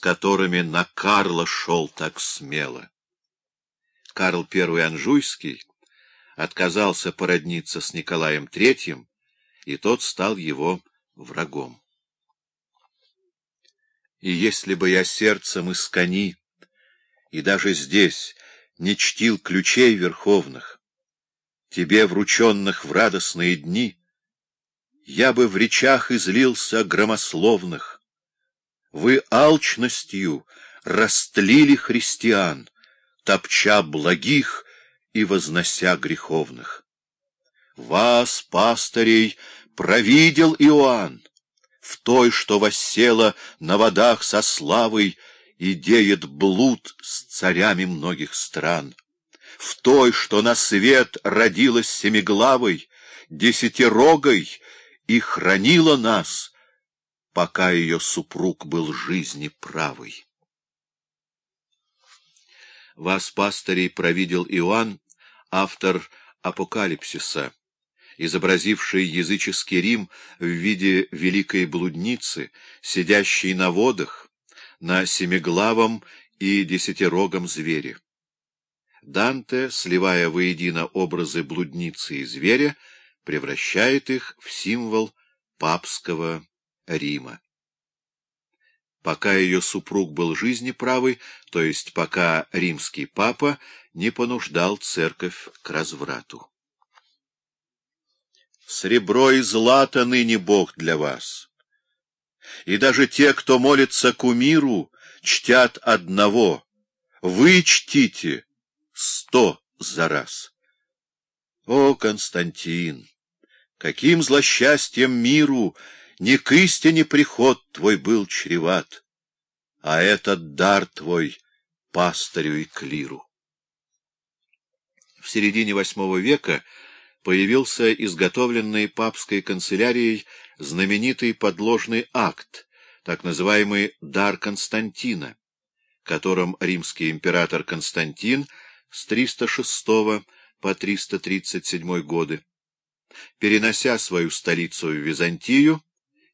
которыми на Карла шел так смело. Карл I Анжуйский отказался породниться с Николаем III, и тот стал его врагом. И если бы я сердцем из кони, и даже здесь не чтил ключей верховных, тебе врученных в радостные дни, я бы в речах излился громословных. Вы алчностью растлили христиан, топча благих и вознося греховных. Вас, пастырей, провидел Иоанн, в той, что воссела на водах со славой, и деет блуд с царями многих стран, в той, что на свет родилась семиглавой, десятирогой и хранила нас, пока ее супруг был жизни правой. Вас, пастырей, провидел Иоанн, автор Апокалипсиса, изобразивший языческий Рим в виде великой блудницы, сидящей на водах, на семиглавом и десятирогом звере. Данте, сливая воедино образы блудницы и зверя, превращает их в символ папского Рима пока ее супруг был жизнеправый, то есть пока римский папа не понуждал церковь к разврату. Сребро и злато ныне Бог для вас. И даже те, кто молится кумиру, чтят одного. Вы чтите сто за раз. О, Константин! Каким злосчастьем миру не к истине приход твой был чреват, а этот дар твой пастырю и клиру. В середине восьмого века появился изготовленный папской канцелярией знаменитый подложный акт, так называемый «дар Константина», которым римский император Константин с 306 по 337 годы, перенося свою столицу в Византию,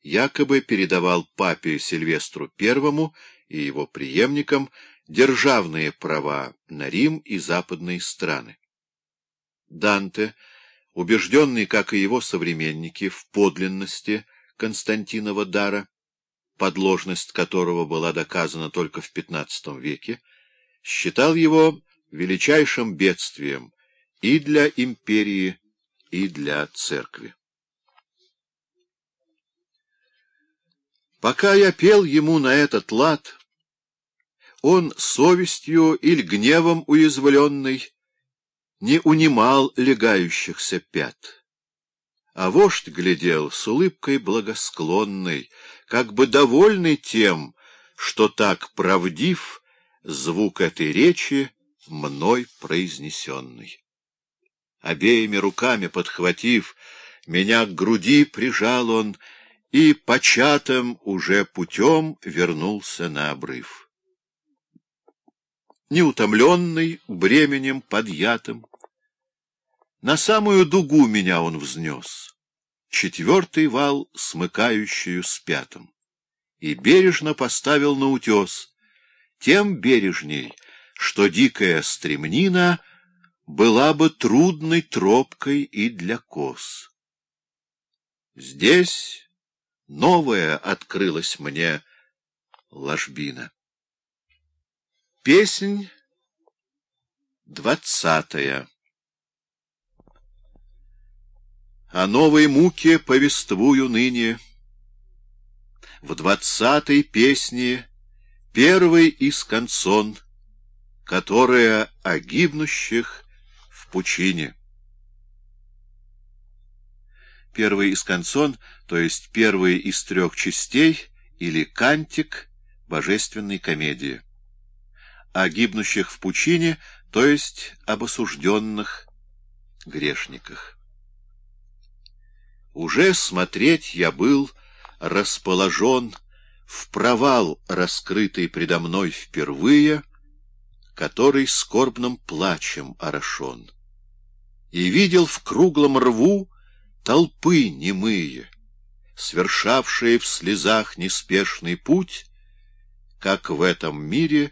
якобы передавал папе Сильвестру I и его преемникам державные права на Рим и западные страны. Данте, убежденный, как и его современники, в подлинности Константинова дара, подложность которого была доказана только в XV веке, считал его величайшим бедствием и для империи, и для церкви. Пока я пел ему на этот лад, он совестью или гневом уязвленный не унимал легающихся пят. А вождь глядел с улыбкой благосклонной, как бы довольный тем, что так правдив звук этой речи мной произнесенный. Обеими руками подхватив, меня к груди прижал он, и початым уже путем вернулся на обрыв. Неутомленный, бременем подъятым, на самую дугу меня он взнес, четвертый вал, смыкающую с пятым, и бережно поставил на утес, тем бережней, что дикая стремнина была бы трудной тропкой и для коз. Здесь новая открылась мне ложбина. Песнь двадцатая О новой муке повествую ныне. В двадцатой песне первый из концон, которая о гибнущих в пучине. Первый из концон, то есть первый из трех частей, или кантик божественной комедии. О гибнущих в пучине, то есть об осужденных грешниках. Уже смотреть я был расположен в провал, раскрытый предо мной впервые, который скорбным плачем орошен. И видел в круглом рву толпы немые, свершавшие в слезах неспешный путь, как в этом мире